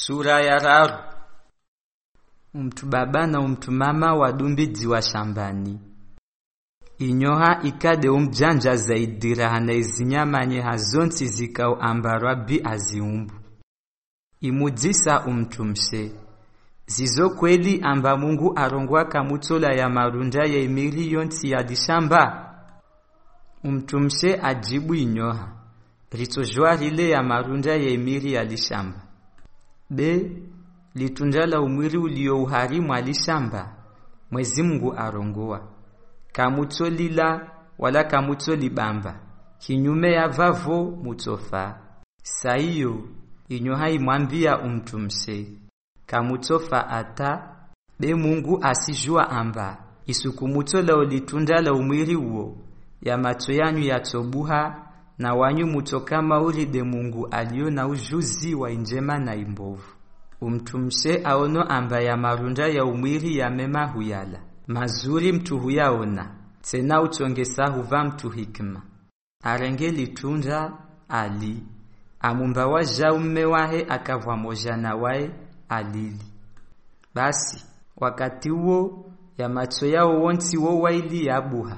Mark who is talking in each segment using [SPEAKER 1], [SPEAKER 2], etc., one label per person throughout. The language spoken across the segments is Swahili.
[SPEAKER 1] Sura ya raru umtu baba na umtu mama wadumbidziwa shambani. Inyoha ikade umjanja zaidira hana izinyamanye hazonsi zikau ambarwa bi aziumbu. Imudzisa umtumshe zizo kweli amba mungu arongwa kamutsola ya marunda ya imiri yonsi ya dishamba? Umtumshe ajibu inyoha. Ritojwa rile ya marunda ya imiri ya lishamba b litunda la umwiri ulio uharimu alishamba mwezi mungu arongoa. Kamutsolila wala kamutsolibamba kinyume ya vavo mutsofa saiyo inyoha mwambia umtumse. Kamutsofa ata. Be mungu asijua amba. Isukumutsola litunda la umwiri uwo ya matso yanyu yatsobuha na wanyu mutoka mauli de mungu aliyo na ujuzi wa injema na imbovu. Umtumshe aono amba ya marunda ya umwiri ya mema huyala. Mazuri mtu huyaona tena uchongesa huva mtu hikma. Arenge litunda ali. Amumba wazha umme wahe akavwa moja na wae alili. Basi wakati uo ya macho yao wonsi wo waili yabuha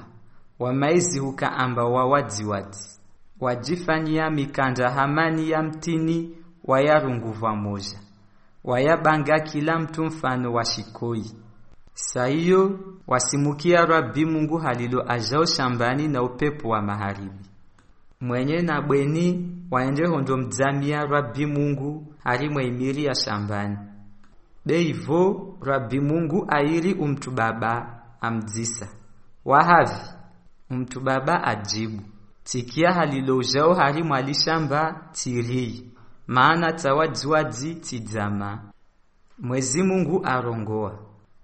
[SPEAKER 1] wamaizi huka amba wawadziwadzi wajifanyia mikanda hamani ya mtini wayarunguva moja. Wayabanga kila mtu mfano wa shikoi saiyo wasimukia rabi Mungu halilo ajao shambani na upepo wa maharibi. Mwenye na bweni waende hondo mdzamia rabi Mungu ari imiri ya shambani. Beivo rabi Mungu airi umtu baba amdzisa. Wahavi umtu baba ajibu tikia halilo ujao harimwe alishamba tirii maana tawadzwadzi tidzama mwezi mungu arongoa.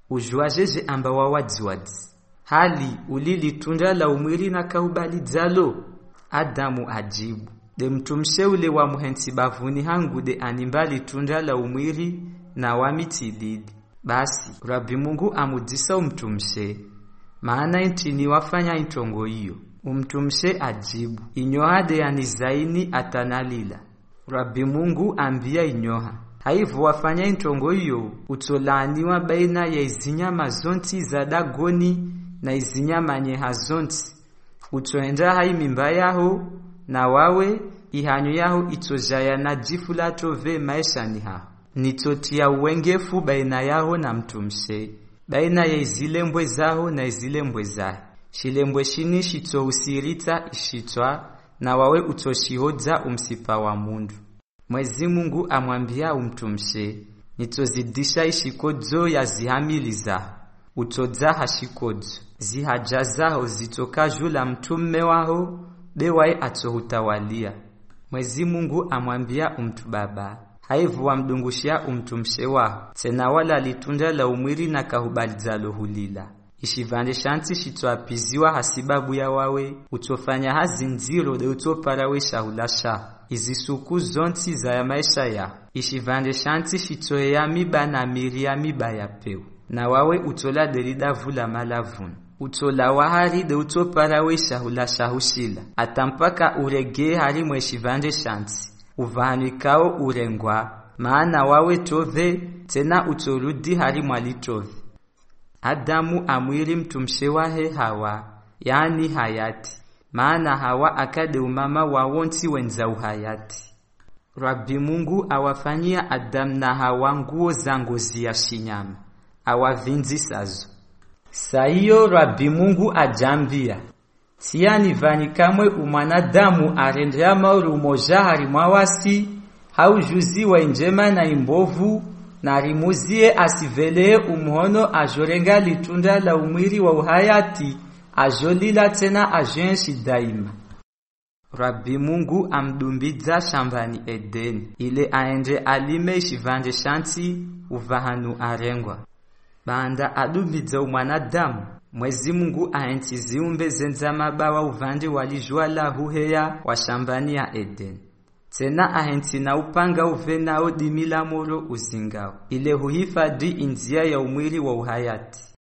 [SPEAKER 1] Ujuajeje amba wawadziwadzi hali ulilitunda la umwiri na kaubali dzalo adamu ajibu. De mtumshe ule wa muhensi bavuni hangu de animbali tunda la umwiri na wamitilili basi rabi mungu amudzisa umtumshe. Maana intini wafanya intongo iyo umtumshe ajibu. Inyohade yanizaini atanalila. Rabbi Mungu ambia inyoha. Haivu wafanya intongo iyo. Utolaaniwa baina ya izinyama zonti za dagoni na izinyama nyeha zonti. Utoenda hai mimba yaho na wawe ihanyo yaho itojaya na jifu latove maishani haho nitotia uwengefu baina yaho na mtumshe baina ya izilembwe zaho na izilembwe zahe shilembwe shini shitousirita ishitwa na wawe utoshihodza umsipa wa mundu mwezi mungu amwambia umtumshe nitozidisha ishikodzo ya zihamiliza utodza hashikodzo zihaja zaho zitoka jula mtumme waho bewaye atohutawalia mwezi mungu amwambia umtu baba haivu wamdungushia umtumshe waho. Tena wala litunda la umwiri na kahubalidzalo hulila ishivande shanti shitwapiziwa hasibabu ya wawe utofanya hazi nziro de utoparawe shahulasha. Izisuku zonti za ya maisha ya. Ishivande shanti shitoe ya miba na miri ya miba ya peu. Na wawe utola derida vula malavun. Utola wahari de utoparawe shahulasha hushila. Atampaka uregee hari mweshivande shanti. Uvahanikao urengwa. Maana wawe tove tena utorudi hari mwalitove Adamu amwili mtumshe wahe Hawa, yani hayati, maana Hawa akade umama wa wonsi wenza uhayati. Rabbi Mungu awafanyia Adamu na Hawa nguo za ngozi ya shinyama, awavinzi sazo. Saiyo Rabbi Mungu ajambia, siani vani kamwe umwanadamu arendea mauri umoja harimwawasi, haujuziwa injema na imbovu, na rimuzie asivelee umhono ajorenga litunda la umwiri wa uhayati ajolila tena ajenshi daima. Rabbi Mungu amdumbidza shambani Edeni ile aende alime shivande shanti uvahanu arengwa. Banda adumbidza umwanadamu mwezi Mungu aenti ziumbe zenza mabawa uvande walijwala huheya wa shambani ya Edeni tena ahenti na upanga uve nao dimila moro uzingao ile huhifadhi inzia ya umwili wa uhayati